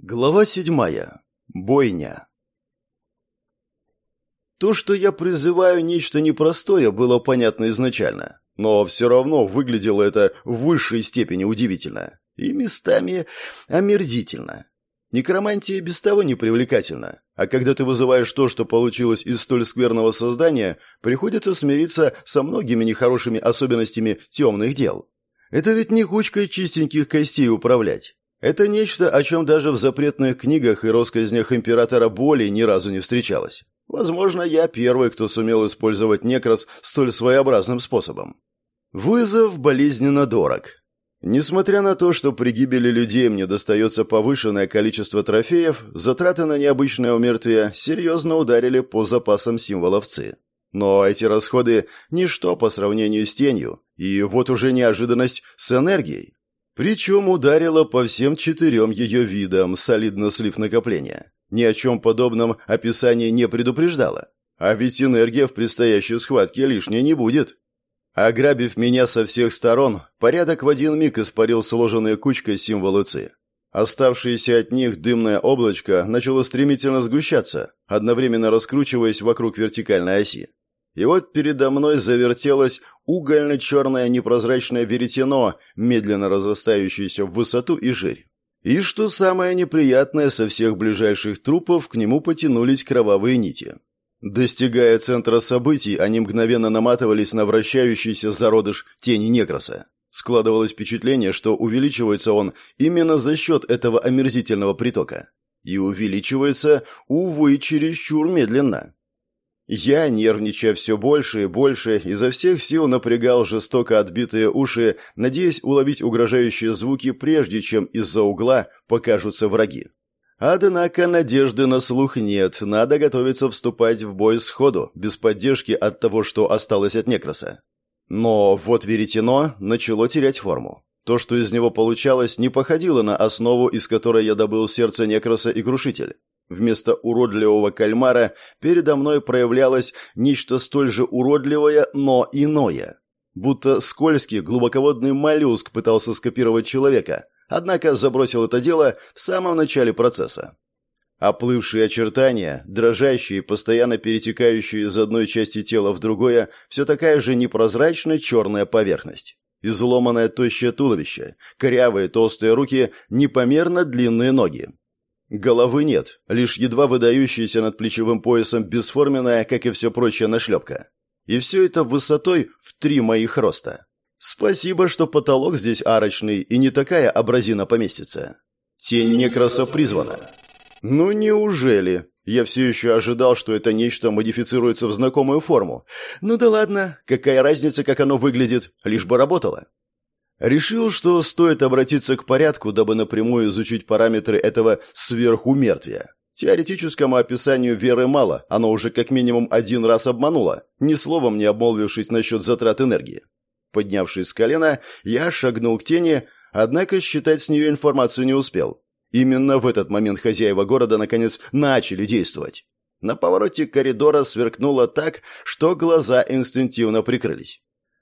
Глава седьмая. Бойня. То, что я призываю нечто непростое, было понятно изначально. Но все равно выглядело это в высшей степени удивительно. И местами омерзительно. Некромантия без того не привлекательна. А когда ты вызываешь то, что получилось из столь скверного создания, приходится смириться со многими нехорошими особенностями темных дел. Это ведь не кучкой чистеньких костей управлять. Это нечто, о чем даже в запретных книгах и россказнях императора боли ни разу не встречалось. Возможно, я первый, кто сумел использовать некрос столь своеобразным способом. Вызов болезненно дорог. Несмотря на то, что при гибели людей мне достается повышенное количество трофеев, затраты на необычное умертвие серьезно ударили по запасам символов ЦИ. Но эти расходы – ничто по сравнению с тенью, и вот уже неожиданность с энергией. Причем ударила по всем четырем ее видам, солидно слив накопления. Ни о чем подобном описание не предупреждало. А ведь энергия в предстоящей схватке лишней не будет. Ограбив меня со всех сторон, порядок в один миг испарил сложенные кучкой символы ЦИ. Оставшееся от них дымное облачко начало стремительно сгущаться, одновременно раскручиваясь вокруг вертикальной оси. И вот передо мной завертелось угольно-черное непрозрачное веретено, медленно разрастающееся в высоту и жирь. И что самое неприятное, со всех ближайших трупов к нему потянулись кровавые нити. Достигая центра событий, они мгновенно наматывались на вращающийся зародыш тени Негроса. Складывалось впечатление, что увеличивается он именно за счет этого омерзительного притока. И увеличивается, увы, чересчур медленно. Я, нервничая все больше и больше, изо всех сил напрягал жестоко отбитые уши, надеясь уловить угрожающие звуки, прежде чем из-за угла покажутся враги. Однако надежды на слух нет, надо готовиться вступать в бой сходу, без поддержки от того, что осталось от некроса. Но вот веретено начало терять форму. То, что из него получалось, не походило на основу, из которой я добыл сердце некроса и крушитель. Вместо уродливого кальмара передо мной проявлялось нечто столь же уродливое, но иное. Будто скользкий, глубоководный моллюск пытался скопировать человека, однако забросил это дело в самом начале процесса. Оплывшие очертания, дрожащие, постоянно перетекающие из одной части тела в другое, все такая же непрозрачная черная поверхность. Изломанное тощее туловище, корявые толстые руки, непомерно длинные ноги. Головы нет, лишь едва выдающаяся над плечевым поясом бесформенная, как и все прочее, нашлепка. И все это высотой в три моих роста. Спасибо, что потолок здесь арочный, и не такая абразина поместится. Тень некраса призвана. Ну неужели? Я все еще ожидал, что это нечто модифицируется в знакомую форму. Ну да ладно, какая разница, как оно выглядит, лишь бы работало. Решил, что стоит обратиться к порядку, дабы напрямую изучить параметры этого сверхумертвия. Теоретическому описанию веры мало, оно уже как минимум один раз обмануло, ни словом не обмолвившись насчет затрат энергии. Поднявшись с колена, я шагнул к тени, однако считать с нее информацию не успел. Именно в этот момент хозяева города наконец начали действовать. На повороте коридора сверкнуло так, что глаза инстинктивно прикрылись.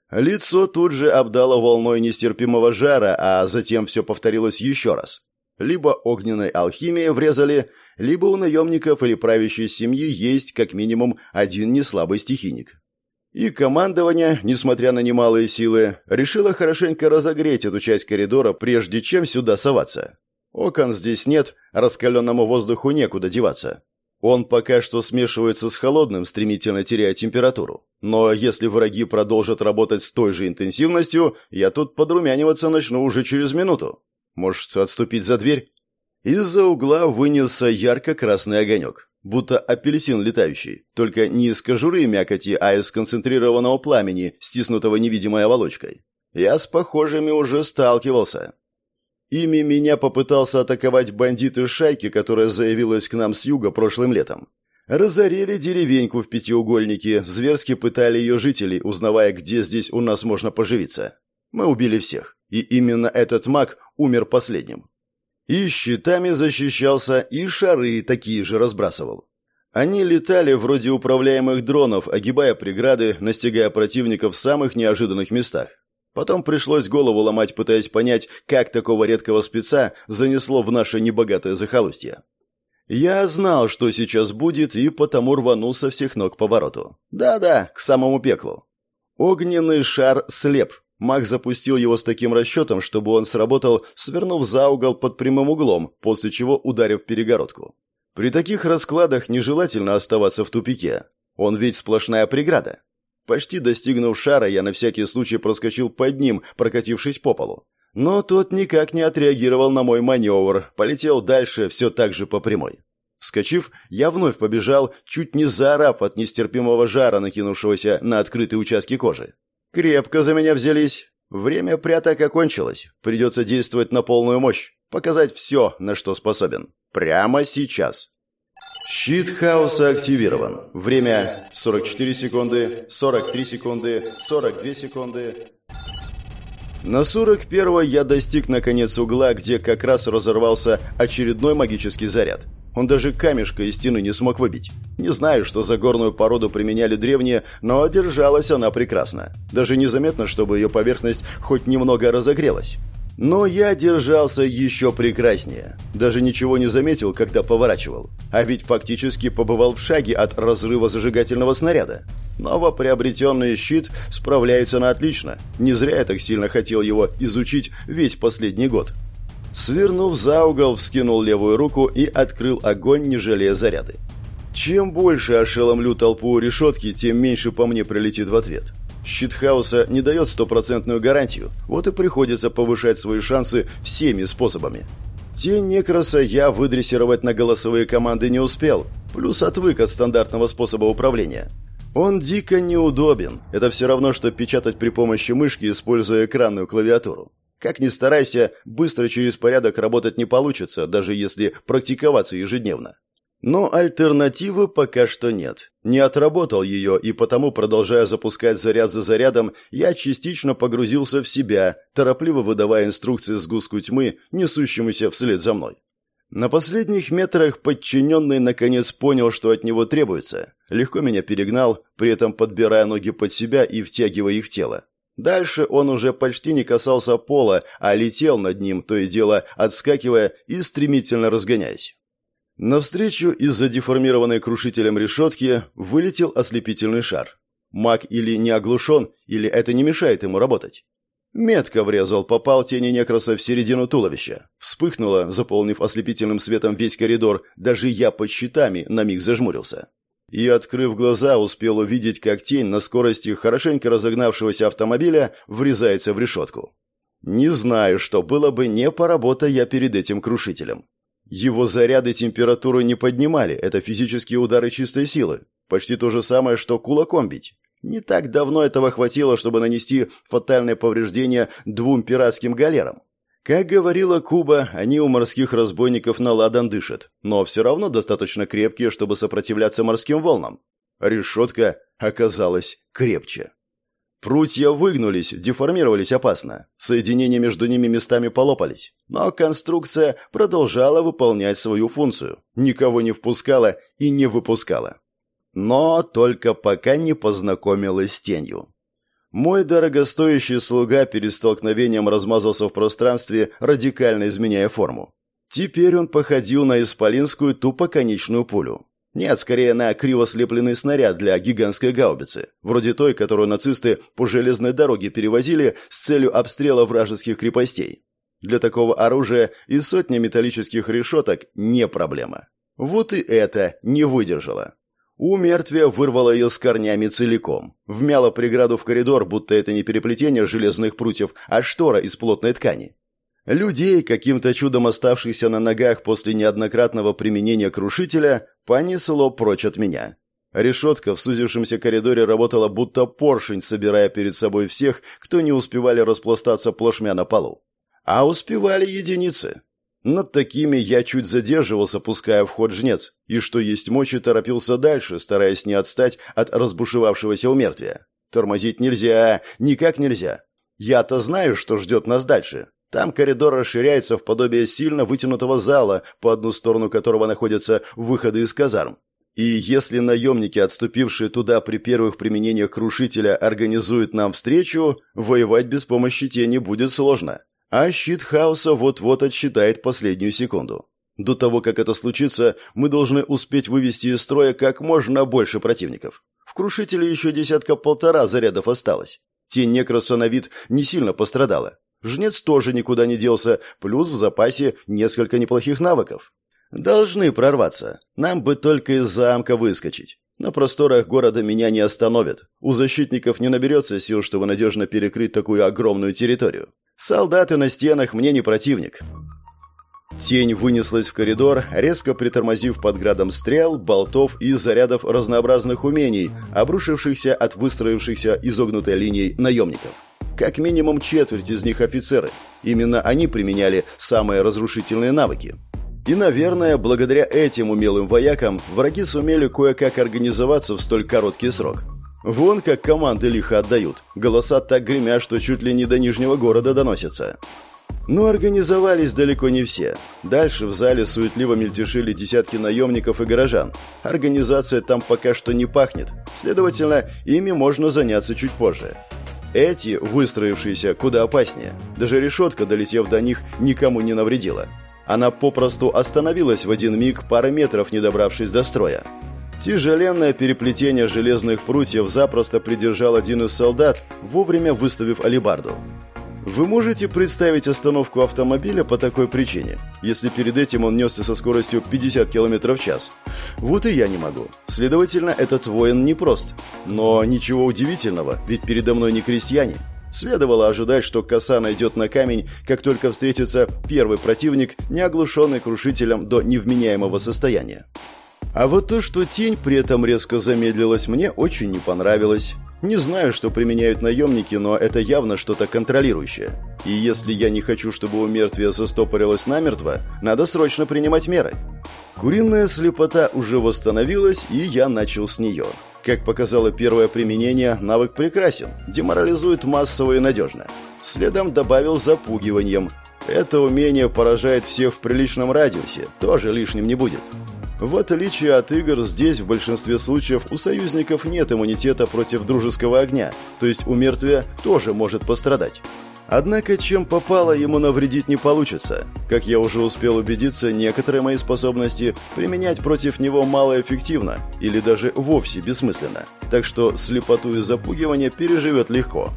Лицо тут же обдало волной нестерпимого жара, а затем все повторилось еще раз. Либо огненной алхимией врезали, либо у наемников или правящей семьи есть как минимум один неслабый стихийник. И командование, несмотря на немалые силы, решило хорошенько разогреть эту часть коридора, прежде чем сюда соваться. Окон здесь нет, раскаленному воздуху некуда деваться. Он пока что смешивается с холодным, стремительно теряя температуру. Но если враги продолжат работать с той же интенсивностью, я тут подрумяниваться начну уже через минуту. Может, отступить за дверь? Из-за угла вынесся ярко-красный огонек, будто апельсин летающий, только не из кожуры и мякоти, а из концентрированного пламени, стиснутого невидимой оболочкой. Я с похожими уже сталкивался. Ими меня попытался атаковать бандит из шайки, которая заявилась к нам с юга прошлым летом. Разорили деревеньку в пятиугольнике, зверски пытали ее жителей, узнавая, где здесь у нас можно поживиться. Мы убили всех, и именно этот маг умер последним. И щитами защищался, и шары такие же разбрасывал. Они летали вроде управляемых дронов, огибая преграды, настигая противников в самых неожиданных местах. Потом пришлось голову ломать, пытаясь понять, как такого редкого спеца занесло в наше небогатое захолустье. Я знал, что сейчас будет, и потому рванул со всех ног по вороту. Да-да, к самому пеклу. Огненный шар слеп. Маг запустил его с таким расчетом, чтобы он сработал, свернув за угол под прямым углом, после чего ударив перегородку. При таких раскладах нежелательно оставаться в тупике. Он ведь сплошная преграда. Почти достигнув шара, я на всякий случай проскочил под ним, прокатившись по полу. Но тот никак не отреагировал на мой маневр, полетел дальше все так же по прямой. Вскочив, я вновь побежал, чуть не заорав от нестерпимого жара, накинувшегося на открытые участки кожи. Крепко за меня взялись. Время пряток окончилось. Придется действовать на полную мощь. Показать все, на что способен. Прямо сейчас. Щит хаоса активирован. Время 44 секунды, 43 секунды, 42 секунды. На 41 я достиг наконец угла, где как раз разорвался очередной магический заряд. Он даже камешка из стены не смог выбить. Не знаю, что за горную породу применяли древние, но держалась она прекрасно. Даже незаметно, чтобы ее поверхность хоть немного разогрелась. Но я держался еще прекраснее. Даже ничего не заметил, когда поворачивал. А ведь фактически побывал в шаге от разрыва зажигательного снаряда. Новоприобретенный щит справляется на отлично. Не зря я так сильно хотел его изучить весь последний год. Свернув за угол, вскинул левую руку и открыл огонь, не жалея заряды. Чем больше ошеломлю толпу решетки, тем меньше по мне прилетит в ответ. Щит хаоса не дает стопроцентную гарантию, вот и приходится повышать свои шансы всеми способами. Тень Некроса я выдрессировать на голосовые команды не успел, плюс отвык от стандартного способа управления. Он дико неудобен. Это все равно, что печатать при помощи мышки, используя экранную клавиатуру. Как ни старайся, быстро через порядок работать не получится, даже если практиковаться ежедневно. Но альтернативы пока что нет. Не отработал ее, и потому, продолжая запускать заряд за зарядом, я частично погрузился в себя, торопливо выдавая инструкции сгустку тьмы, несущемуся вслед за мной. На последних метрах подчиненный наконец понял, что от него требуется. Легко меня перегнал, при этом подбирая ноги под себя и втягивая их в тело. Дальше он уже почти не касался пола, а летел над ним, то и дело отскакивая и стремительно разгоняясь. Навстречу из-за деформированной крушителем решетки вылетел ослепительный шар. Маг или не оглушен, или это не мешает ему работать. Метко врезал, попал тени некраса в середину туловища. Вспыхнуло, заполнив ослепительным светом весь коридор, даже я под щитами на миг зажмурился. И, открыв глаза, успел увидеть, как тень на скорости хорошенько разогнавшегося автомобиля врезается в решетку. Не знаю, что было бы, не поработая я перед этим крушителем. Его заряды температуру не поднимали, это физические удары чистой силы. Почти то же самое, что кулаком бить. Не так давно этого хватило, чтобы нанести фатальное повреждение двум пиратским галерам. Как говорила Куба, они у морских разбойников на ладан дышат, но все равно достаточно крепкие, чтобы сопротивляться морским волнам. Решетка оказалась крепче. Прутья выгнулись, деформировались опасно. Соединения между ними местами полопались. Но конструкция продолжала выполнять свою функцию. Никого не впускала и не выпускала. Но только пока не познакомилась с тенью. Мой дорогостоящий слуга перед столкновением размазался в пространстве, радикально изменяя форму. Теперь он походил на исполинскую тупоконечную пулю. Нет, скорее на криво слепленный снаряд для гигантской гаубицы, вроде той, которую нацисты по железной дороге перевозили с целью обстрела вражеских крепостей. Для такого оружия и сотня металлических решеток не проблема. Вот и это не выдержало. У мертвия вырвало ее с корнями целиком. Вмяло преграду в коридор, будто это не переплетение железных прутьев, а штора из плотной ткани. Людей, каким-то чудом оставшихся на ногах после неоднократного применения крушителя, понесло прочь от меня. Решетка в сузившемся коридоре работала будто поршень, собирая перед собой всех, кто не успевали распластаться плашмя на полу. А успевали единицы. Над такими я чуть задерживался, пуская в ход жнец, и что есть мочи торопился дальше, стараясь не отстать от разбушевавшегося умертвия. Тормозить нельзя, никак нельзя. Я-то знаю, что ждет нас дальше. Там коридор расширяется в подобие сильно вытянутого зала, по одну сторону которого находятся выходы из казарм. И если наемники, отступившие туда при первых применениях крушителя, организуют нам встречу, воевать без помощи тени будет сложно. А щит хаоса вот-вот отсчитает последнюю секунду. До того, как это случится, мы должны успеть вывести из строя как можно больше противников. В крушителе еще десятка-полтора зарядов осталось. Тень некроса на вид не сильно пострадала. Жнец тоже никуда не делся, плюс в запасе несколько неплохих навыков. Должны прорваться. Нам бы только из замка выскочить. На просторах города меня не остановят. У защитников не наберется сил, чтобы надежно перекрыть такую огромную территорию. Солдаты на стенах мне не противник. Тень вынеслась в коридор, резко притормозив под градом стрел, болтов и зарядов разнообразных умений, обрушившихся от выстроившихся изогнутой линией наемников. Как минимум четверть из них офицеры. Именно они применяли самые разрушительные навыки. И, наверное, благодаря этим умелым воякам враги сумели кое-как организоваться в столь короткий срок. Вон как команды лихо отдают. Голоса так гремят, что чуть ли не до Нижнего города доносятся. Но организовались далеко не все. Дальше в зале суетливо мельтешили десятки наемников и горожан. Организация там пока что не пахнет. Следовательно, ими можно заняться чуть позже. Эти, выстроившиеся, куда опаснее. Даже решетка, долетев до них, никому не навредила. Она попросту остановилась в один миг, пара метров не добравшись до строя. Тяжеленное переплетение железных прутьев запросто придержал один из солдат, вовремя выставив алебарду. Вы можете представить остановку автомобиля по такой причине, если перед этим он несся со скоростью 50 км в час? Вот и я не могу. Следовательно, этот воин непрост. Но ничего удивительного, ведь передо мной не крестьяне. Следовало ожидать, что коса найдет на камень, как только встретится первый противник, не оглушенный крушителем до невменяемого состояния. А вот то, что тень при этом резко замедлилась, мне очень не понравилось. Не знаю, что применяют наемники, но это явно что-то контролирующее. И если я не хочу, чтобы у мертвия застопорилось намертво, надо срочно принимать меры. Куриная слепота уже восстановилась, и я начал с нее. Как показало первое применение, навык прекрасен, деморализует массово и надежно. Следом добавил запугиванием. Это умение поражает всех в приличном радиусе, тоже лишним не будет. В отличие от игр, здесь в большинстве случаев у союзников нет иммунитета против дружеского огня, то есть у мертвия тоже может пострадать. Однако, чем попало, ему навредить не получится. Как я уже успел убедиться, некоторые мои способности применять против него малоэффективно или даже вовсе бессмысленно. Так что слепоту и запугивание переживет легко.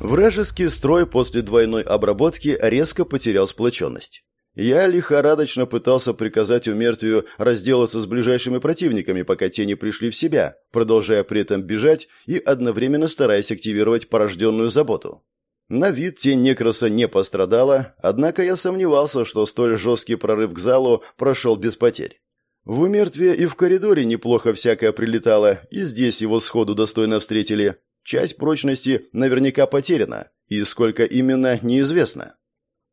Вражеский строй после двойной обработки резко потерял сплоченность. Я лихорадочно пытался приказать умертвию разделаться с ближайшими противниками, пока те не пришли в себя, продолжая при этом бежать и одновременно стараясь активировать порожденную заботу. На вид тень некроса не пострадала, однако я сомневался, что столь жесткий прорыв к залу прошел без потерь. В умертве и в коридоре неплохо всякое прилетало, и здесь его сходу достойно встретили. Часть прочности наверняка потеряна, и сколько именно, неизвестно.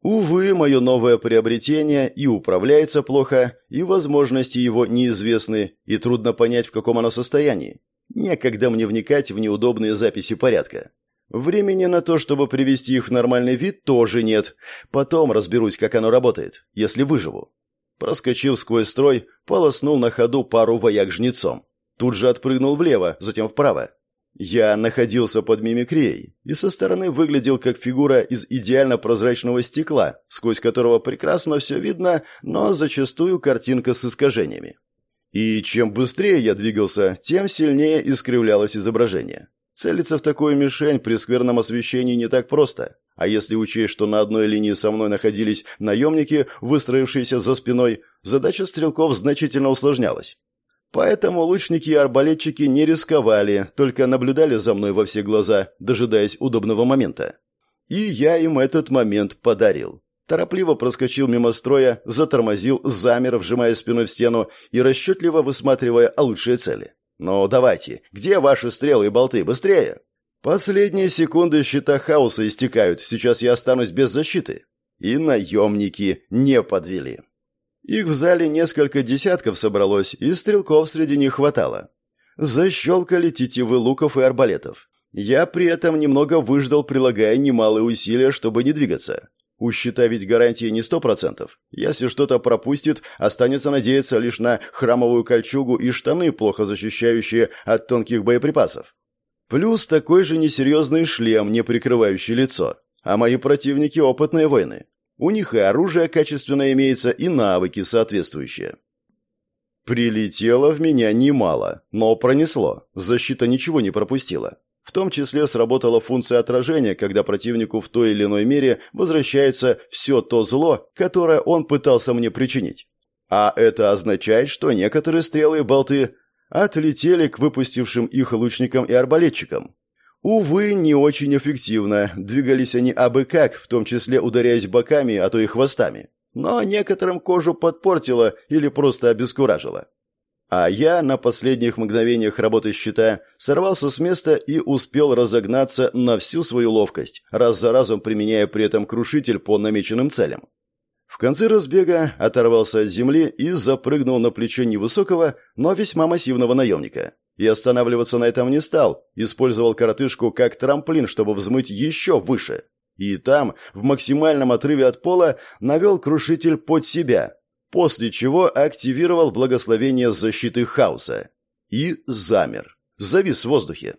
Увы, мое новое приобретение и управляется плохо, и возможности его неизвестны, и трудно понять, в каком оно состоянии. Некогда мне вникать в неудобные записи порядка. Времени на то, чтобы привести их в нормальный вид, тоже нет. Потом разберусь, как оно работает, если выживу. Проскочив сквозь строй, полоснул на ходу пару вояк жнецом. Тут же отпрыгнул влево, затем вправо. Я находился под мимикрией и со стороны выглядел как фигура из идеально прозрачного стекла, сквозь которого прекрасно все видно, но зачастую картинка с искажениями. И чем быстрее я двигался, тем сильнее искривлялось изображение. Целиться в такую мишень при скверном освещении не так просто. А если учесть, что на одной линии со мной находились наемники, выстроившиеся за спиной, задача стрелков значительно усложнялась. Поэтому лучники и арбалетчики не рисковали, только наблюдали за мной во все глаза, дожидаясь удобного момента. И я им этот момент подарил. Торопливо проскочил мимо строя, затормозил, замер, вжимая спиной в стену и расчетливо высматривая лучшие цели. «Ну, давайте, где ваши стрелы и болты? Быстрее!» «Последние секунды щита хаоса истекают, сейчас я останусь без защиты». И наемники не подвели. Их в зале несколько десятков собралось, и стрелков среди них хватало. Защелкали тетивы луков и арбалетов. Я при этом немного выждал, прилагая немалые усилия, чтобы не двигаться. У щита ведь гарантии не сто процентов. Если что-то пропустит, останется надеяться лишь на храмовую кольчугу и штаны, плохо защищающие от тонких боеприпасов. Плюс такой же несерьезный шлем, не прикрывающий лицо. А мои противники – опытные воины. У них и оружие качественное имеется, и навыки соответствующие. Прилетело в меня немало, но пронесло. Защита ничего не пропустила. В том числе сработала функция отражения, когда противнику в той или иной мере возвращается все то зло, которое он пытался мне причинить. А это означает, что некоторые стрелы и болты отлетели к выпустившим их лучникам и арбалетчикам. Увы, не очень эффективно, двигались они абы как, в том числе ударяясь боками, а то и хвостами но некоторым кожу подпортила или просто обескуражила. А я на последних мгновениях работы щита сорвался с места и успел разогнаться на всю свою ловкость, раз за разом применяя при этом крушитель по намеченным целям. В конце разбега оторвался от земли и запрыгнул на плечо невысокого, но весьма массивного наемника. И останавливаться на этом не стал, использовал коротышку как трамплин, чтобы взмыть еще выше. И там, в максимальном отрыве от пола, навел крушитель под себя, после чего активировал благословение защиты хаоса. И замер. Завис в воздухе.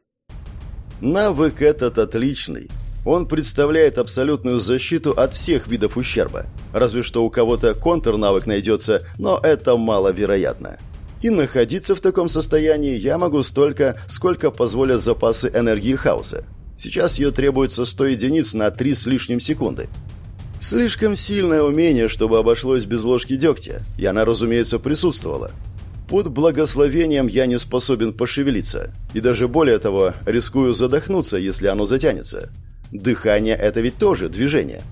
Навык этот отличный. Он представляет абсолютную защиту от всех видов ущерба. Разве что у кого-то контрнавык найдется, но это маловероятно. И находиться в таком состоянии я могу столько, сколько позволят запасы энергии хаоса. Сейчас ее требуется 100 единиц на 3 с лишним секунды. Слишком сильное умение, чтобы обошлось без ложки дегтя, и она, разумеется, присутствовала. Под благословением я не способен пошевелиться, и даже более того, рискую задохнуться, если оно затянется. Дыхание – это ведь тоже движение.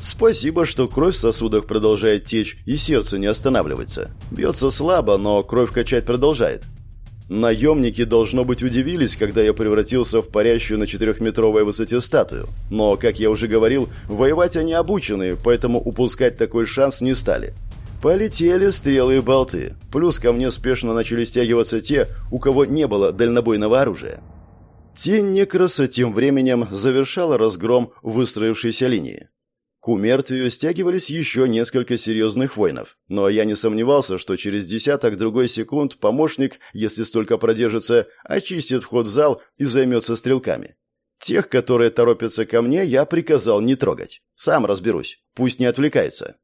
Спасибо, что кровь в сосудах продолжает течь, и сердце не останавливается. Бьется слабо, но кровь качать продолжает. Наемники, должно быть, удивились, когда я превратился в парящую на четырехметровой высоте статую. Но, как я уже говорил, воевать они обучены, поэтому упускать такой шанс не стали. Полетели стрелы и болты. Плюс ко мне спешно начали стягиваться те, у кого не было дальнобойного оружия. Тень Некраса тем временем завершала разгром выстроившейся линии. К умертвию стягивались еще несколько серьезных воинов, но я не сомневался, что через десяток-другой секунд помощник, если столько продержится, очистит вход в зал и займется стрелками. Тех, которые торопятся ко мне, я приказал не трогать. Сам разберусь, пусть не отвлекается.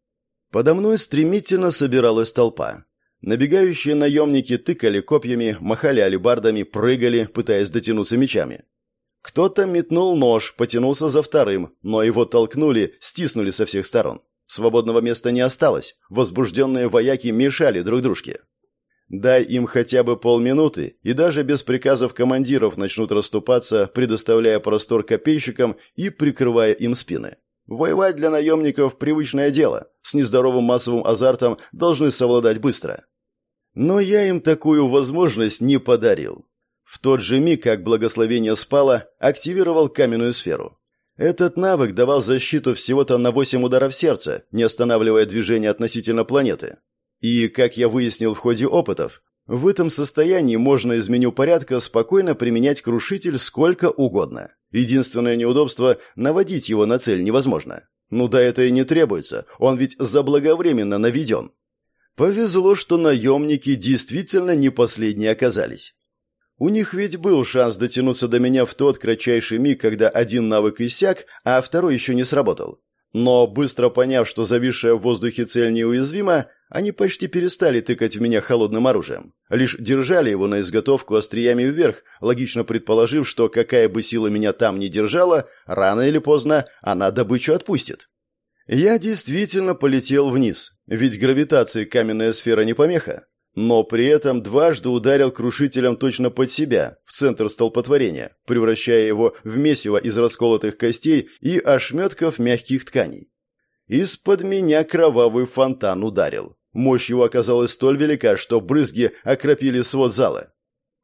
Подо мной стремительно собиралась толпа. Набегающие наемники тыкали копьями, махали алебардами, прыгали, пытаясь дотянуться мечами. Кто-то метнул нож, потянулся за вторым, но его толкнули, стиснули со всех сторон. Свободного места не осталось, возбужденные вояки мешали друг дружке. Дай им хотя бы полминуты, и даже без приказов командиров начнут расступаться, предоставляя простор копейщикам и прикрывая им спины. Воевать для наемников – привычное дело, с нездоровым массовым азартом должны совладать быстро. Но я им такую возможность не подарил. В тот же миг, как благословение спало, активировал каменную сферу. Этот навык давал защиту всего-то на 8 ударов сердца, не останавливая движение относительно планеты. И, как я выяснил в ходе опытов, в этом состоянии можно из меню порядка спокойно применять крушитель сколько угодно. Единственное неудобство – наводить его на цель невозможно. Ну да это и не требуется, он ведь заблаговременно наведен. Повезло, что наемники действительно не последние оказались. У них ведь был шанс дотянуться до меня в тот кратчайший миг, когда один навык иссяк, а второй еще не сработал. Но быстро поняв, что зависшая в воздухе цель неуязвима, они почти перестали тыкать в меня холодным оружием. Лишь держали его на изготовку остриями вверх, логично предположив, что какая бы сила меня там ни держала, рано или поздно она добычу отпустит. Я действительно полетел вниз, ведь гравитации каменная сфера не помеха но при этом дважды ударил крушителем точно под себя, в центр столпотворения, превращая его в месиво из расколотых костей и ошметков мягких тканей. Из-под меня кровавый фонтан ударил. Мощь его оказалась столь велика, что брызги окропили свод зала.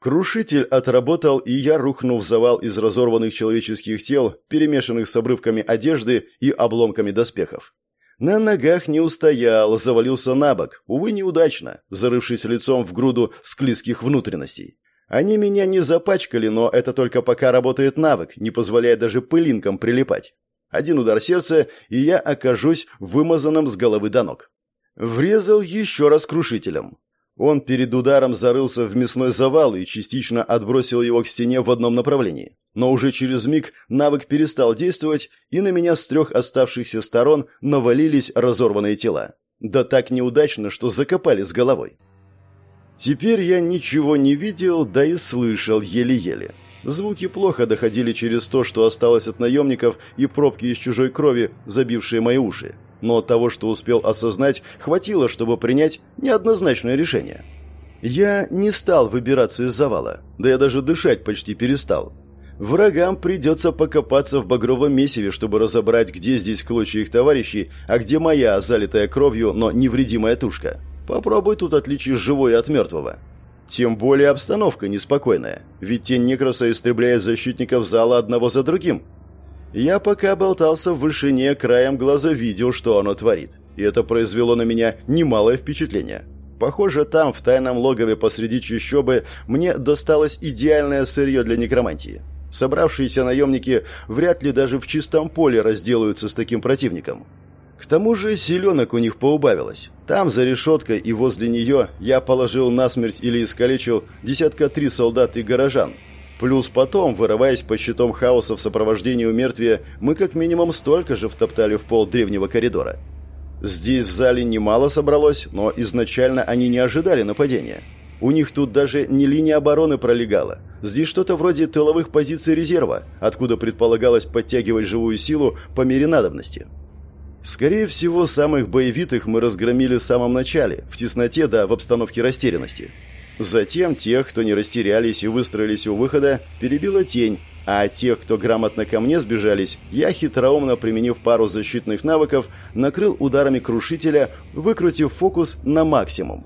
Крушитель отработал, и я рухнул в завал из разорванных человеческих тел, перемешанных с обрывками одежды и обломками доспехов. На ногах не устоял, завалился на бок, увы, неудачно, зарывшись лицом в груду склизких внутренностей. Они меня не запачкали, но это только пока работает навык, не позволяя даже пылинкам прилипать. Один удар сердца, и я окажусь вымазанным с головы до ног. Врезал еще раз крушителем. Он перед ударом зарылся в мясной завал и частично отбросил его к стене в одном направлении. Но уже через миг навык перестал действовать, и на меня с трех оставшихся сторон навалились разорванные тела. Да так неудачно, что закопали с головой. Теперь я ничего не видел, да и слышал еле-еле. Звуки плохо доходили через то, что осталось от наемников и пробки из чужой крови, забившие мои уши но того, что успел осознать, хватило, чтобы принять неоднозначное решение. Я не стал выбираться из завала, да я даже дышать почти перестал. Врагам придется покопаться в багровом месиве, чтобы разобрать, где здесь клочья их товарищей, а где моя, залитая кровью, но невредимая тушка. Попробуй тут отличить живое от мертвого. Тем более обстановка неспокойная, ведь тень Некроса истребляет защитников зала одного за другим, я пока болтался в вышине, краем глаза видел, что оно творит. И это произвело на меня немалое впечатление. Похоже, там, в тайном логове посреди чащобы, мне досталось идеальное сырье для некромантии. Собравшиеся наемники вряд ли даже в чистом поле разделаются с таким противником. К тому же селенок у них поубавилось. Там, за решеткой и возле нее, я положил насмерть или искалечил десятка три солдат и горожан, Плюс потом, вырываясь по щитам хаоса в сопровождении умертвия, мы как минимум столько же втоптали в пол древнего коридора. Здесь в зале немало собралось, но изначально они не ожидали нападения. У них тут даже не линия обороны пролегала. Здесь что-то вроде тыловых позиций резерва, откуда предполагалось подтягивать живую силу по мере надобности. Скорее всего, самых боевитых мы разгромили в самом начале, в тесноте да в обстановке растерянности. Затем тех, кто не растерялись и выстроились у выхода, перебила тень, а тех, кто грамотно ко мне сбежались, я, хитроумно применив пару защитных навыков, накрыл ударами крушителя, выкрутив фокус на максимум.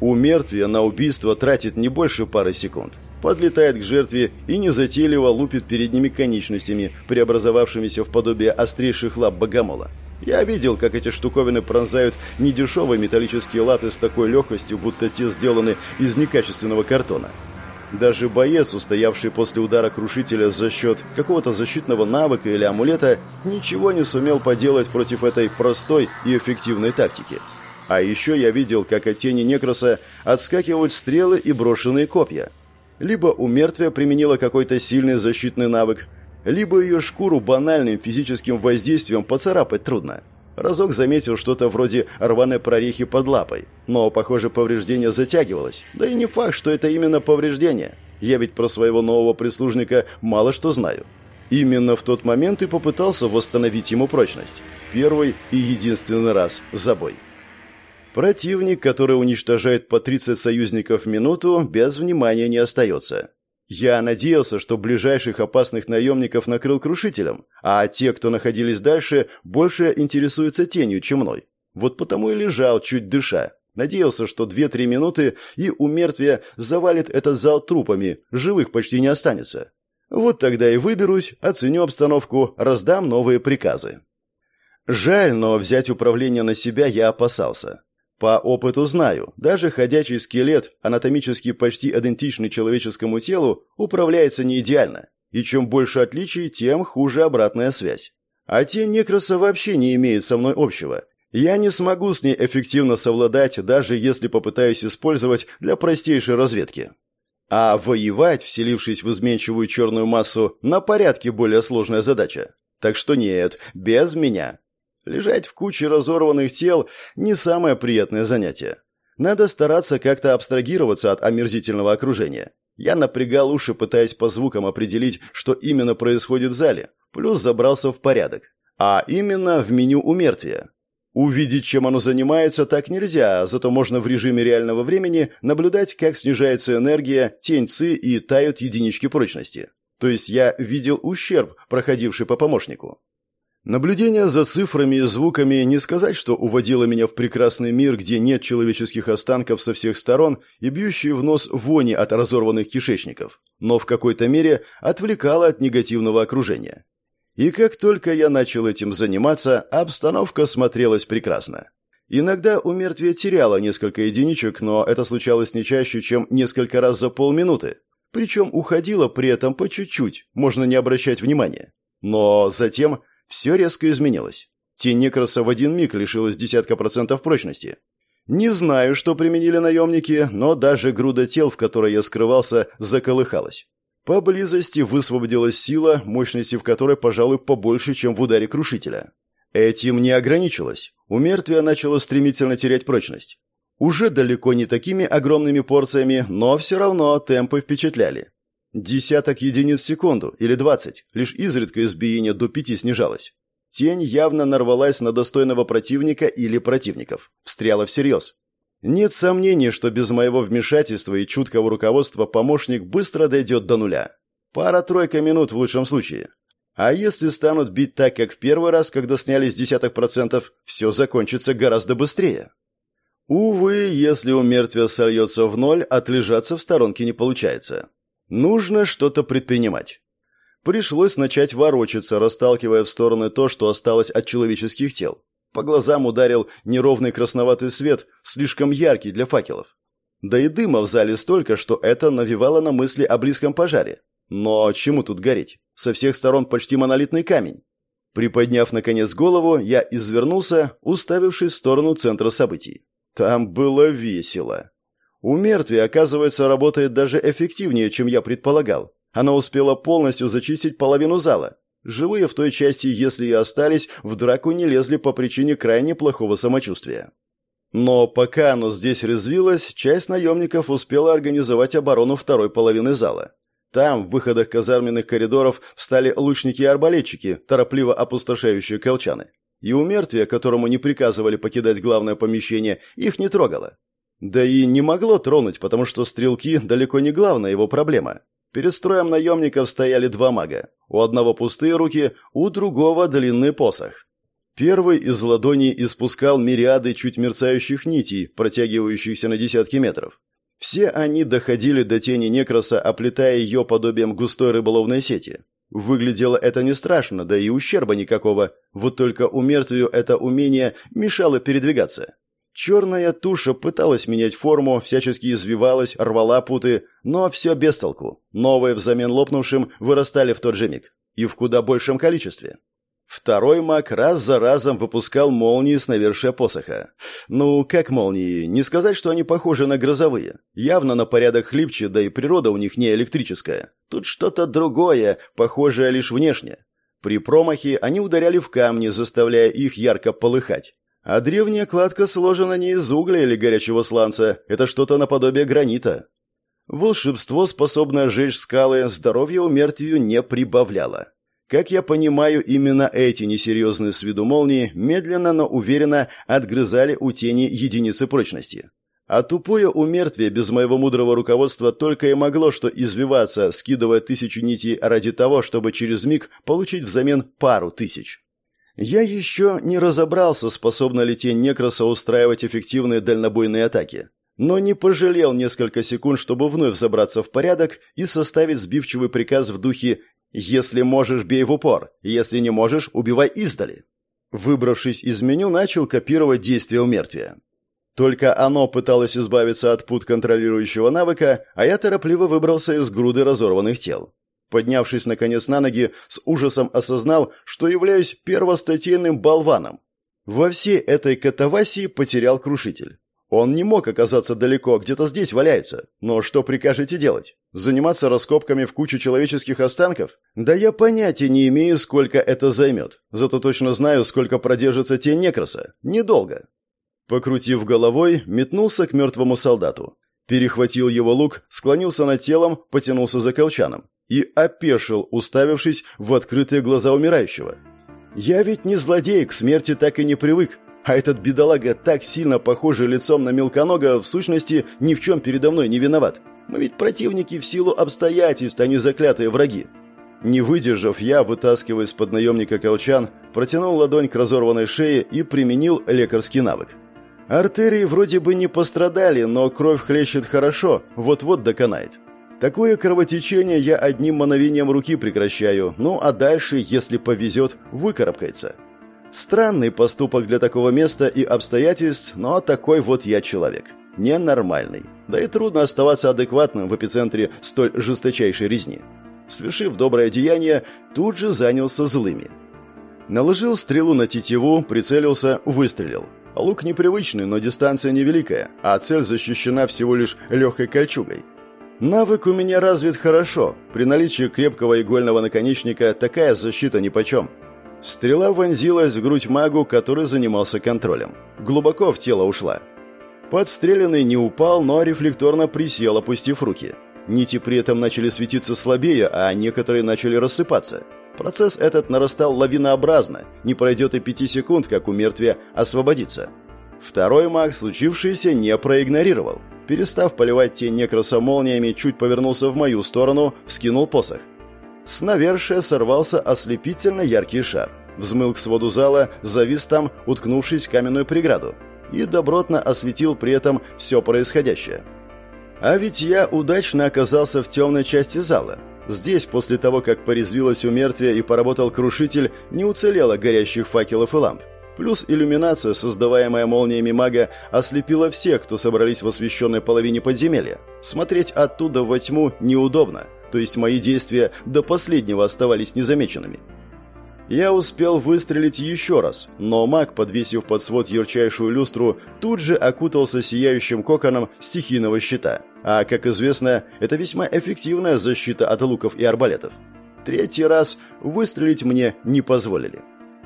У мертвия на убийство тратит не больше пары секунд. Подлетает к жертве и незатейливо лупит перед ними конечностями, преобразовавшимися в подобие острейших лап богомола. Я видел, как эти штуковины пронзают недешевые металлические латы с такой легкостью, будто те сделаны из некачественного картона. Даже боец, устоявший после удара крушителя за счет какого-то защитного навыка или амулета, ничего не сумел поделать против этой простой и эффективной тактики. А еще я видел, как от тени Некроса отскакивают стрелы и брошенные копья. Либо у мертвия применила какой-то сильный защитный навык, либо ее шкуру банальным физическим воздействием поцарапать трудно. Разок заметил что-то вроде рваной прорехи под лапой, но, похоже, повреждение затягивалось. Да и не факт, что это именно повреждение. Я ведь про своего нового прислужника мало что знаю. Именно в тот момент и попытался восстановить ему прочность. Первый и единственный раз за бой. Противник, который уничтожает по 30 союзников в минуту, без внимания не остается. Я надеялся, что ближайших опасных наемников накрыл крушителем, а те, кто находились дальше, больше интересуются тенью, чем мной. Вот потому и лежал, чуть дыша. Надеялся, что две-три минуты и у мертвия завалит этот зал трупами, живых почти не останется. Вот тогда и выберусь, оценю обстановку, раздам новые приказы. Жаль, но взять управление на себя я опасался. По опыту знаю, даже ходячий скелет, анатомически почти идентичный человеческому телу, управляется не идеально. И чем больше отличий, тем хуже обратная связь. А те некроса вообще не имеют со мной общего. Я не смогу с ней эффективно совладать, даже если попытаюсь использовать для простейшей разведки. А воевать, вселившись в изменчивую черную массу, на порядке более сложная задача. Так что нет, без меня. Лежать в куче разорванных тел – не самое приятное занятие. Надо стараться как-то абстрагироваться от омерзительного окружения. Я напрягал уши, пытаясь по звукам определить, что именно происходит в зале, плюс забрался в порядок. А именно в меню умертвия. Увидеть, чем оно занимается, так нельзя, зато можно в режиме реального времени наблюдать, как снижается энергия, теньцы и тают единички прочности. То есть я видел ущерб, проходивший по помощнику. Наблюдение за цифрами и звуками не сказать, что уводило меня в прекрасный мир, где нет человеческих останков со всех сторон и бьющие в нос вони от разорванных кишечников, но в какой-то мере отвлекало от негативного окружения. И как только я начал этим заниматься, обстановка смотрелась прекрасно. Иногда у мертвия теряло несколько единичек, но это случалось не чаще, чем несколько раз за полминуты. Причем уходило при этом по чуть-чуть, можно не обращать внимания. Но затем Все резко изменилось. Тень Некроса в один миг лишилась десятка процентов прочности. Не знаю, что применили наемники, но даже груда тел, в которой я скрывался, заколыхалась. Поблизости высвободилась сила, мощности в которой, пожалуй, побольше, чем в ударе крушителя. Этим не ограничилось. У мертвия начало стремительно терять прочность. Уже далеко не такими огромными порциями, но все равно темпы впечатляли. Десяток единиц в секунду или двадцать, лишь изредка избиение до пяти снижалось. Тень явно нарвалась на достойного противника или противников. Встряла всерьез. Нет сомнений, что без моего вмешательства и чуткого руководства помощник быстро дойдет до нуля. Пара-тройка минут в лучшем случае. А если станут бить так, как в первый раз, когда снялись десяток процентов, все закончится гораздо быстрее. Увы, если у мертвия сольется в ноль, отлежаться в сторонке не получается. Нужно что-то предпринимать. Пришлось начать ворочаться, расталкивая в стороны то, что осталось от человеческих тел. По глазам ударил неровный красноватый свет, слишком яркий для факелов. Да и дыма в зале столько, что это навевало на мысли о близком пожаре. Но чему тут гореть? Со всех сторон почти монолитный камень. Приподняв, наконец, голову, я извернулся, уставившись в сторону центра событий. Там было весело. У мертвия, оказывается, работает даже эффективнее, чем я предполагал. Она успела полностью зачистить половину зала. Живые в той части, если и остались, в драку не лезли по причине крайне плохого самочувствия. Но пока оно здесь резвилось, часть наемников успела организовать оборону второй половины зала. Там, в выходах казарменных коридоров, встали лучники и арбалетчики, торопливо опустошающие колчаны. И у мертвия, которому не приказывали покидать главное помещение, их не трогало. Да и не могло тронуть, потому что стрелки далеко не главная его проблема. Перед строем наемников стояли два мага. У одного пустые руки, у другого длинный посох. Первый из ладоней испускал мириады чуть мерцающих нитей, протягивающихся на десятки метров. Все они доходили до тени Некроса, оплетая ее подобием густой рыболовной сети. Выглядело это не страшно, да и ущерба никакого, вот только у мертвию это умение мешало передвигаться. Черная туша пыталась менять форму, всячески извивалась, рвала путы, но все без толку. Новые взамен лопнувшим вырастали в тот же миг. И в куда большем количестве. Второй маг раз за разом выпускал молнии с навершия посоха. Ну, как молнии? Не сказать, что они похожи на грозовые. Явно на порядок хлипче, да и природа у них не электрическая. Тут что-то другое, похожее лишь внешне. При промахе они ударяли в камни, заставляя их ярко полыхать. А древняя кладка сложена не из угля или горячего сланца, это что-то наподобие гранита. Волшебство, способное сжечь скалы, здоровья у мертвию не прибавляло. Как я понимаю, именно эти несерьезные с виду молнии медленно, но уверенно отгрызали у тени единицы прочности. А тупое умертвие без моего мудрого руководства только и могло что извиваться, скидывая тысячу нитей ради того, чтобы через миг получить взамен пару тысяч. Я еще не разобрался, способна ли тень Некроса устраивать эффективные дальнобойные атаки, но не пожалел несколько секунд, чтобы вновь забраться в порядок и составить сбивчивый приказ в духе если можешь, бей в упор. Если не можешь, убивай издали. Выбравшись из меню, начал копировать действия умертвия. Только оно пыталось избавиться от пут контролирующего навыка, а я торопливо выбрался из груды разорванных тел. Поднявшись, наконец, на ноги, с ужасом осознал, что являюсь первостатейным болваном. Во всей этой катавасии потерял крушитель. Он не мог оказаться далеко, где-то здесь валяется. Но что прикажете делать? Заниматься раскопками в кучу человеческих останков? Да я понятия не имею, сколько это займет. Зато точно знаю, сколько продержится тень Некроса. Недолго. Покрутив головой, метнулся к мертвому солдату. Перехватил его лук, склонился над телом, потянулся за колчаном. И опешил, уставившись в открытые глаза умирающего. «Я ведь не злодей, к смерти так и не привык. А этот бедолага, так сильно похожий лицом на мелконога, в сущности, ни в чем передо мной не виноват. Мы ведь противники в силу обстоятельств, а не заклятые враги. Не выдержав, я, вытаскивая из-под наемника колчан, протянул ладонь к разорванной шее и применил лекарский навык. Артерии вроде бы не пострадали, но кровь хлещет хорошо, вот-вот доконает. Такое кровотечение я одним мановением руки прекращаю, ну а дальше, если повезет, выкарабкается. Странный поступок для такого места и обстоятельств, но такой вот я человек. Ненормальный. Да и трудно оставаться адекватным в эпицентре столь жесточайшей резни. Свершив доброе деяние, тут же занялся злыми. Наложил стрелу на тетиву, прицелился, выстрелил. Лук непривычный, но дистанция невеликая, а цель защищена всего лишь легкой кольчугой. Навык у меня развит хорошо. При наличии крепкого игольного наконечника такая защита нипочем. Стрела вонзилась в грудь магу, который занимался контролем. Глубоко в тело ушла. Подстреленный не упал, но рефлекторно присел, опустив руки. Нити при этом начали светиться слабее, а некоторые начали рассыпаться. Процесс этот нарастал лавинообразно, не пройдет и пяти секунд, как у мертвия освободиться. Второй маг случившееся не проигнорировал. Перестав поливать тень некроса молниями, чуть повернулся в мою сторону, вскинул посох. С навершия сорвался ослепительно яркий шар. Взмыл к своду зала, завис там, уткнувшись в каменную преграду. И добротно осветил при этом все происходящее. А ведь я удачно оказался в темной части зала. Здесь, после того, как порезвилось у мертвия и поработал крушитель, не уцелело горящих факелов и ламп. Плюс иллюминация, создаваемая молниями мага, ослепила всех, кто собрались в освещенной половине подземелья. Смотреть оттуда во тьму неудобно, то есть мои действия до последнего оставались незамеченными. Я успел выстрелить еще раз, но маг, подвесив под свод ярчайшую люстру, тут же окутался сияющим коконом стихийного щита. А, как известно, это весьма эффективная защита от луков и арбалетов. Третий раз выстрелить мне не позволили.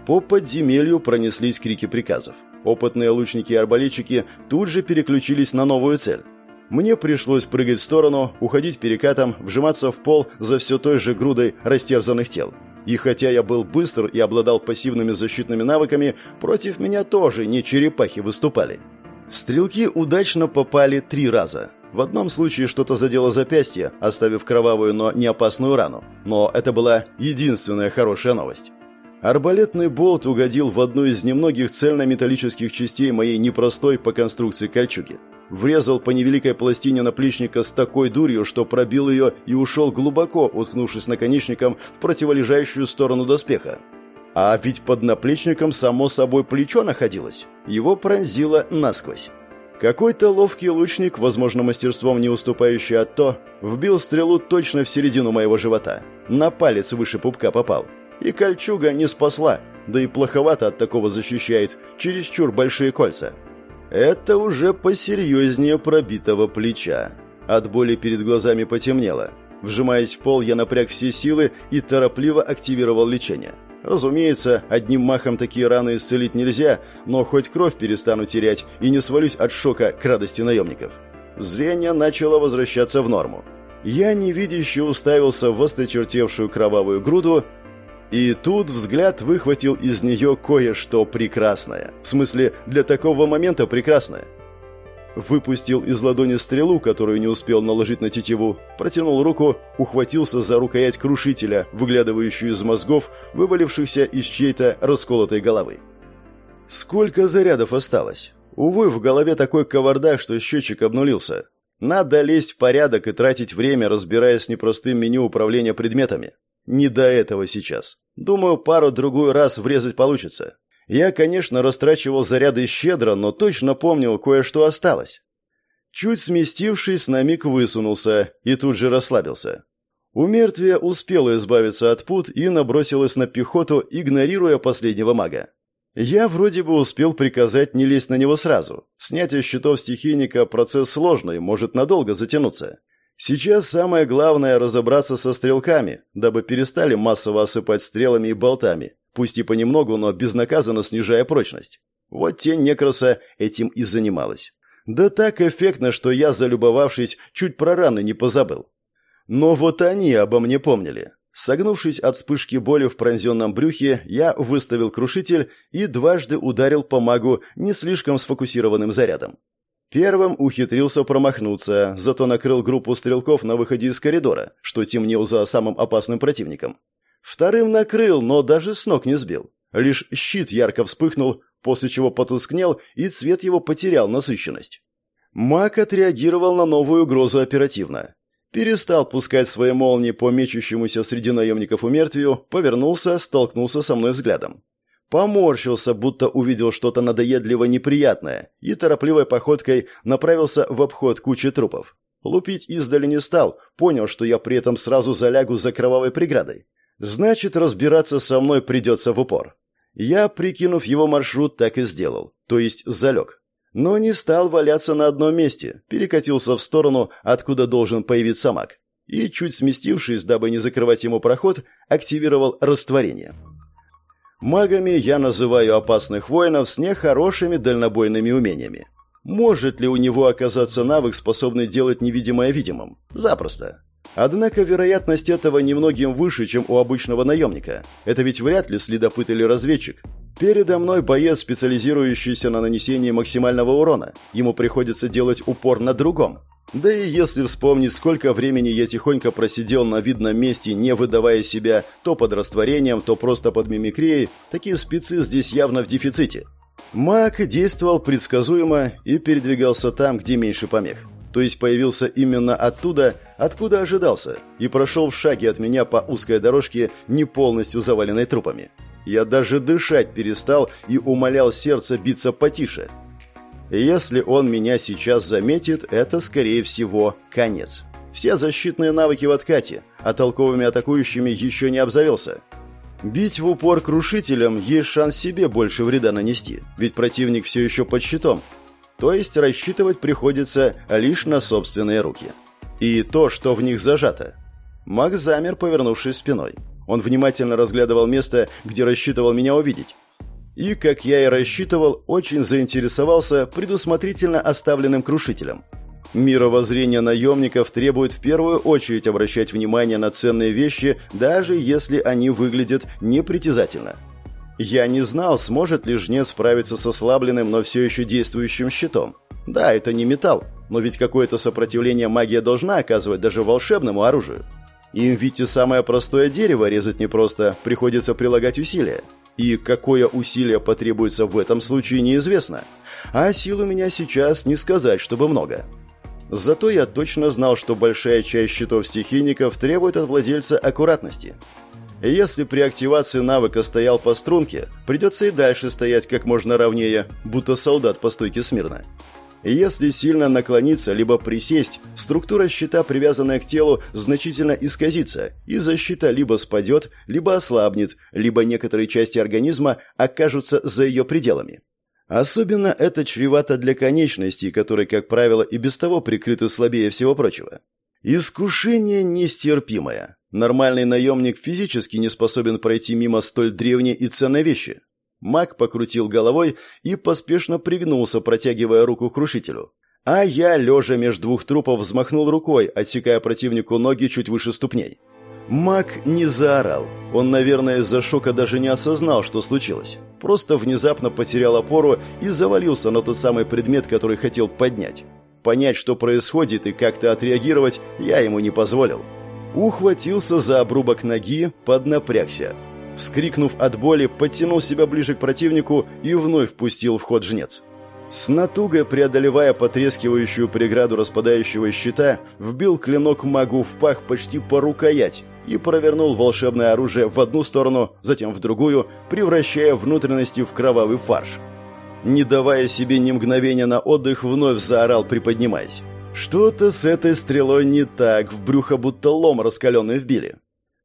По подземелью пронеслись крики приказов. Опытные лучники и арбалетчики тут же переключились на новую цель. Мне пришлось прыгать в сторону, уходить перекатом, вжиматься в пол за все той же грудой растерзанных тел. И хотя я был быстр и обладал пассивными защитными навыками, против меня тоже не черепахи выступали. Стрелки удачно попали три раза. В одном случае что-то задело запястье, оставив кровавую, но не опасную рану. Но это была единственная хорошая новость. Арбалетный болт угодил в одну из немногих цельнометаллических частей моей непростой по конструкции кольчуги. Врезал по невеликой пластине наплечника с такой дурью, что пробил ее и ушел глубоко, уткнувшись наконечником в противолежащую сторону доспеха. А ведь под наплечником само собой плечо находилось. Его пронзило насквозь. Какой-то ловкий лучник, возможно, мастерством не уступающий от то, вбил стрелу точно в середину моего живота. На палец выше пупка попал. И кольчуга не спасла, да и плоховато от такого защищает, чересчур большие кольца. Это уже посерьезнее пробитого плеча. От боли перед глазами потемнело. Вжимаясь в пол, я напряг все силы и торопливо активировал лечение. Разумеется, одним махом такие раны исцелить нельзя, но хоть кровь перестану терять и не свалюсь от шока к радости наемников. Зрение начало возвращаться в норму. Я невидяще уставился в осточертевшую кровавую груду и тут взгляд выхватил из нее кое-что прекрасное. В смысле, для такого момента прекрасное. Выпустил из ладони стрелу, которую не успел наложить на тетиву, протянул руку, ухватился за рукоять крушителя, выглядывающую из мозгов, вывалившихся из чьей-то расколотой головы. Сколько зарядов осталось? Увы, в голове такой кавардак, что счетчик обнулился. Надо лезть в порядок и тратить время, разбираясь с непростым меню управления предметами. Не до этого сейчас. Думаю, пару-другую раз врезать получится. Я, конечно, растрачивал заряды щедро, но точно помнил, кое-что осталось. Чуть сместившись, на миг высунулся и тут же расслабился. У мертвия успела избавиться от пут и набросилась на пехоту, игнорируя последнего мага. Я вроде бы успел приказать не лезть на него сразу. Снятие щитов стихийника – процесс сложный, может надолго затянуться. Сейчас самое главное разобраться со стрелками, дабы перестали массово осыпать стрелами и болтами, пусть и понемногу, но безнаказанно снижая прочность. Вот тень некроса этим и занималась. Да так эффектно, что я, залюбовавшись, чуть про раны не позабыл. Но вот они обо мне помнили. Согнувшись от вспышки боли в пронзенном брюхе, я выставил крушитель и дважды ударил по магу не слишком сфокусированным зарядом. Первым ухитрился промахнуться, зато накрыл группу стрелков на выходе из коридора, что темнел за самым опасным противником. Вторым накрыл, но даже с ног не сбил. Лишь щит ярко вспыхнул, после чего потускнел, и цвет его потерял насыщенность. Маг отреагировал на новую угрозу оперативно. Перестал пускать свои молнии по мечущемуся среди наемников умертвию, повернулся, столкнулся со мной взглядом. Поморщился, будто увидел что-то надоедливо неприятное, и торопливой походкой направился в обход кучи трупов. Лупить издали не стал, понял, что я при этом сразу залягу за кровавой преградой. Значит, разбираться со мной придется в упор. Я, прикинув его маршрут, так и сделал, то есть залег. Но не стал валяться на одном месте, перекатился в сторону, откуда должен появиться маг. И, чуть сместившись, дабы не закрывать ему проход, активировал растворение. Магами я называю опасных воинов с нехорошими дальнобойными умениями. Может ли у него оказаться навык, способный делать невидимое видимым? Запросто. Однако вероятность этого немногим выше, чем у обычного наемника. Это ведь вряд ли следопыт или разведчик. Передо мной боец, специализирующийся на нанесении максимального урона. Ему приходится делать упор на другом. Да и если вспомнить, сколько времени я тихонько просидел на видном месте, не выдавая себя то под растворением, то просто под мимикрией, такие спецы здесь явно в дефиците. Маг действовал предсказуемо и передвигался там, где меньше помех. То есть появился именно оттуда, откуда ожидался, и прошел в шаге от меня по узкой дорожке, не полностью заваленной трупами. Я даже дышать перестал и умолял сердце биться потише. Если он меня сейчас заметит, это, скорее всего, конец. Все защитные навыки в откате, а толковыми атакующими еще не обзавелся. Бить в упор крушителем есть шанс себе больше вреда нанести, ведь противник все еще под щитом. То есть рассчитывать приходится лишь на собственные руки. И то, что в них зажато. Макс замер, повернувшись спиной. Он внимательно разглядывал место, где рассчитывал меня увидеть. И, как я и рассчитывал, очень заинтересовался предусмотрительно оставленным крушителем – Мировоззрение наемников требует в первую очередь обращать внимание на ценные вещи, даже если они выглядят непритязательно. Я не знал, сможет ли жнец справиться с ослабленным, но все еще действующим щитом. Да, это не металл, но ведь какое-то сопротивление магия должна оказывать даже волшебному оружию. Им ведь и самое простое дерево резать непросто, приходится прилагать усилия. И какое усилие потребуется в этом случае, неизвестно. А сил у меня сейчас не сказать, чтобы много. Зато я точно знал, что большая часть щитов стихийников требует от владельца аккуратности. Если при активации навыка стоял по струнке, придется и дальше стоять как можно ровнее, будто солдат по стойке смирно. Если сильно наклониться, либо присесть, структура щита, привязанная к телу, значительно исказится, и защита либо спадет, либо ослабнет, либо некоторые части организма окажутся за ее пределами. Особенно это чревато для конечностей, которые, как правило, и без того прикрыты слабее всего прочего. Искушение нестерпимое. Нормальный наемник физически не способен пройти мимо столь древней и ценной вещи. Маг покрутил головой и поспешно пригнулся, протягивая руку к крушителю. А я, лежа меж двух трупов, взмахнул рукой, отсекая противнику ноги чуть выше ступней. Маг не заорал. Он, наверное, из-за шока даже не осознал, что случилось. Просто внезапно потерял опору и завалился на тот самый предмет, который хотел поднять. Понять, что происходит и как-то отреагировать, я ему не позволил. Ухватился за обрубок ноги, поднапрягся. Вскрикнув от боли, подтянул себя ближе к противнику и вновь впустил в ход жнец. С натугой преодолевая потрескивающую преграду распадающего щита, вбил клинок магу в пах почти по рукоять, и провернул волшебное оружие в одну сторону, затем в другую, превращая внутренности в кровавый фарш. Не давая себе ни мгновения на отдых, вновь заорал, приподнимаясь. Что-то с этой стрелой не так, в брюхо будто лом раскаленный вбили.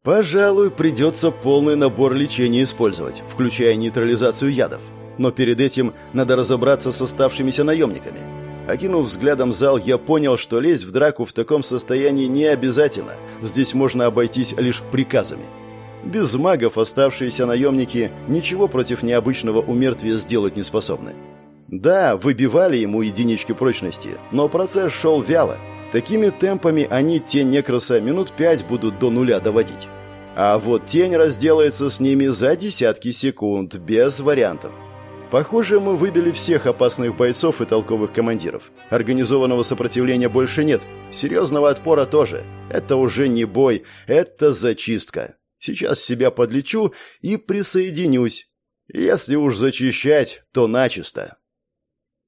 Пожалуй, придется полный набор лечения использовать, включая нейтрализацию ядов. Но перед этим надо разобраться с оставшимися наемниками. Окинув взглядом зал, я понял, что лезть в драку в таком состоянии не обязательно. Здесь можно обойтись лишь приказами. Без магов оставшиеся наемники ничего против необычного умертвия сделать не способны. Да, выбивали ему единички прочности, но процесс шел вяло. Такими темпами они тень некроса минут пять будут до нуля доводить. А вот тень разделается с ними за десятки секунд, без вариантов. Похоже, мы выбили всех опасных бойцов и толковых командиров. Организованного сопротивления больше нет. Серьезного отпора тоже. Это уже не бой, это зачистка. Сейчас себя подлечу и присоединюсь. Если уж зачищать, то начисто.